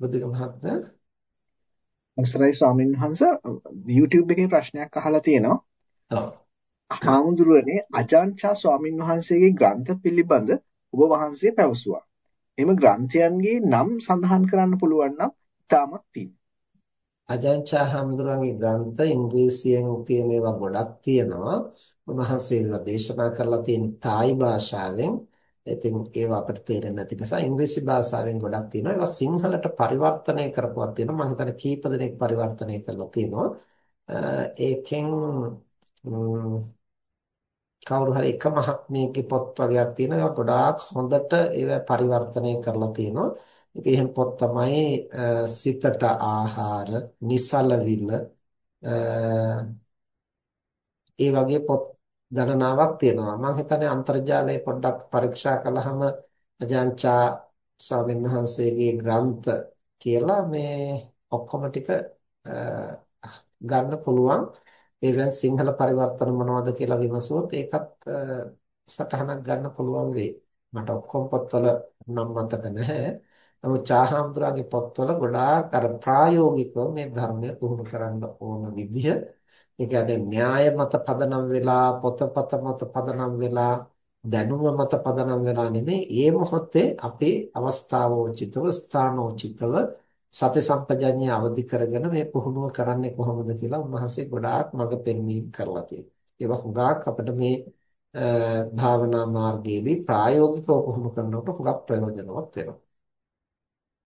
බුද්ධික මහත්මයා අවසරයි ස්වාමීන් වහන්ස YouTube එකේ ප්‍රශ්නයක් අහලා තියෙනවා. ඔව්. හාමුදුරුවනේ අජාන්චා ස්වාමීන් වහන්සේගේ ග්‍රන්ථ පිළිබඳ ඔබ වහන්සේ පැවසුවා. එම ග්‍රන්ථයන්ගේ නම් සඳහන් කරන්න පුළුවන් නම් ඉතාමත් පිං. අජාන්චා හාමුදුරුවන්ගේ ග්‍රන්ථ ඉංග්‍රීසියෙන් තියෙන ඒවා ගොඩක් තියෙනවා. උන්වහන්සේලා දේශනා කරලා තියෙන තායි භාෂාවෙන් ඉතින් ඒවා අපිට තේරෙන්නේ නැති නිසා ඉංග්‍රීසි භාෂාවෙන් ගොඩක් තියෙනවා. ඒවා සිංහලට පරිවර්තනය කරපුවක් තියෙනවා. මම හිතන්නේ කීප දෙනෙක් පරිවර්තනය කරලා තියෙනවා. ඒකෙන් කවුරු හරි එක මහත්මියගේ පොත් වගේක් තියෙනවා. ඒවා ගොඩාක් හොඳට ඒවා පරිවර්තනය කරලා තියෙනවා. ඉතින් එහෙම පොත් තමයි සිතට ආහාර, නිසල විල ඒ වගේ පොත් ගණනාවක් තියෙනවා. මම හිතන්නේ අන්තර්ජාලය පොඩ්ඩක් පරීක්ෂා කළාම අජාන්චා ස්වාමීන් වහන්සේගේ ග්‍රන්ථ කියලා මේ ඔක්කොම ටික ගන්න පුළුවන්. ඒවෙන් සිංහල පරිවර්තන මොනවද කියලා විමසුවොත් ඒකත් සටහනක් ගන්න පුළුවන් වෙයි. මට ඔක්කොම පොත්වල නම් මතක නැහැ. නමුත් චාහාම්තුරාගේ පොත්වල ගොඩාක් අර ප්‍රායෝගිකව මේ ධර්මය පුහුණු කරන්න ඕන විදිහ ඒ කියන්නේ න්‍යාය මත පදනම් වෙලා පොතපත මත පදනම් වෙලා දැනුම මත පදනම් වෙලා නෙමෙයි ඒ මොහොතේ අපේ අවස්ථාවෝචිතව ස්ථානෝචිතව සති සම්පජඤ්ඤය අවදි කරගෙන මේ පුහුණුව කරන්නේ කොහොමද කියලා උන්වහන්සේ ගොඩාක් මඟ පෙන්වීම කරලා තියෙනවා. ඒවා හුඟක් අපිට මේ භාවනා මාර්ගයේදී ප්‍රායෝගිකව පුහුණු කරනකොට හුඟක් ප්‍රයෝජනවත් වෙනවා.